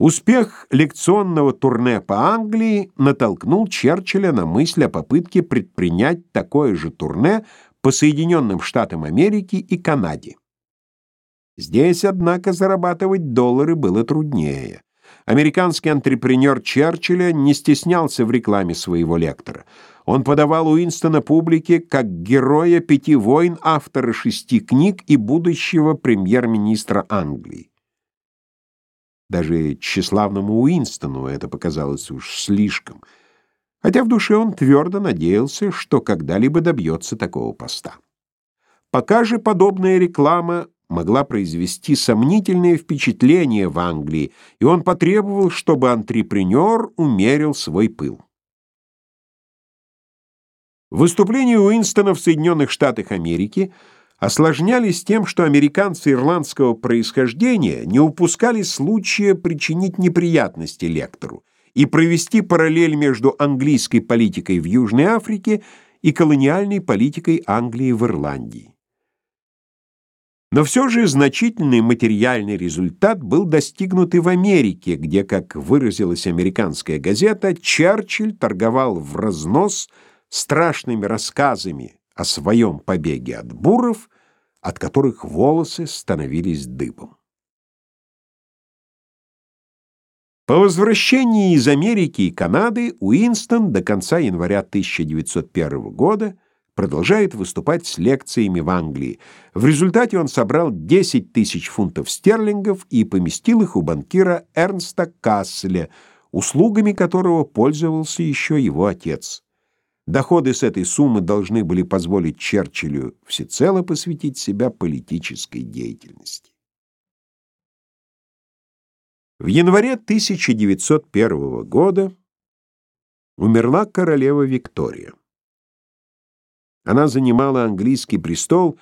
Успех лекционного турне по Англии натолкнул Черчилля на мысль о попытке предпринять такое же турне по Соединенным Штатам Америки и Канаде. Здесь, однако, зарабатывать доллары было труднее. Американский антрепренер Черчилля не стеснялся в рекламе своего лектора. Он подавал Уинстона публике как героя пяти войн, автора шести книг и будущего премьер-министра Англии. Даже тщеславному Уинстону это показалось уж слишком, хотя в душе он твердо надеялся, что когда-либо добьется такого поста. Пока же подобная реклама могла произвести сомнительное впечатление в Англии, и он потребовал, чтобы антрепренер умерил свой пыл. Выступления Уинстона в Соединенных Штатах Америки – осложнялись тем, что американцы ирландского происхождения не упускали случая причинить неприятности лектору и провести параллель между английской политикой в Южной Африке и колониальной политикой Англии в Ирландии. Но все же значительный материальный результат был достигнут и в Америке, где, как выразилась американская газета, Черчилль торговал в разнос страшными рассказами о своем побеге от буров, от которых волосы становились дыбом. По возвращении из Америки и Канады Уинстон до конца января 1901 года продолжает выступать с лекциями в Англии. В результате он собрал 10 тысяч фунтов стерлингов и поместил их у банкира Эрнста Касселя, услугами которого пользовался еще его отец. Доходы с этой суммы должны были позволить Черчиллю всецело посвятить себя политической деятельности. В январе 1901 года умерла королева Виктория. Она занимала английский престол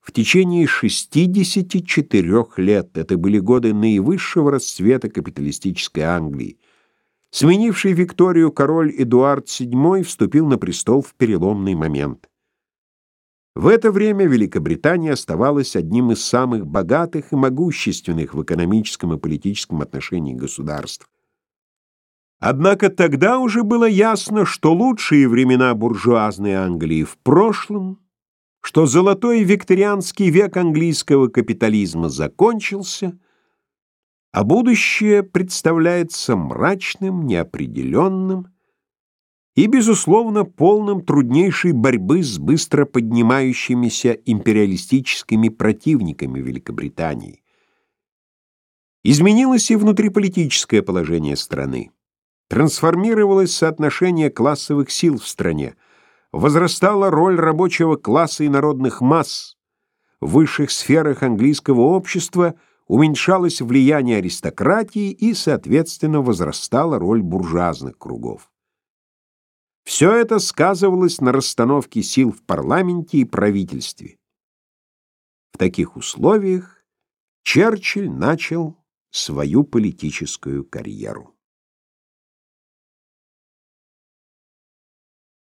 в течение 64 лет. Это были годы наивысшего расцвета капиталистической Англии. Сменивший Викторию король Эдуард VII вступил на престол в переломный момент. В это время Великобритания оставалась одним из самых богатых и могущественных в экономическом и политическом отношении государств. Однако тогда уже было ясно, что лучшие времена буржуазной Англии в прошлом, что золотой викторианский век английского капитализма закончился — а будущее представляется мрачным, неопределенным и, безусловно, полным труднейшей борьбы с быстро поднимающимися империалистическими противниками Великобритании. Изменилось и внутриполитическое положение страны. Трансформировалось соотношение классовых сил в стране, возрастала роль рабочего класса и народных масс. В высших сферах английского общества – уменьшалось влияние аристократии и, соответственно, возрастала роль буржуазных кругов. Все это сказывалось на расстановке сил в парламенте и правительстве. В таких условиях Черчилль начал свою политическую карьеру.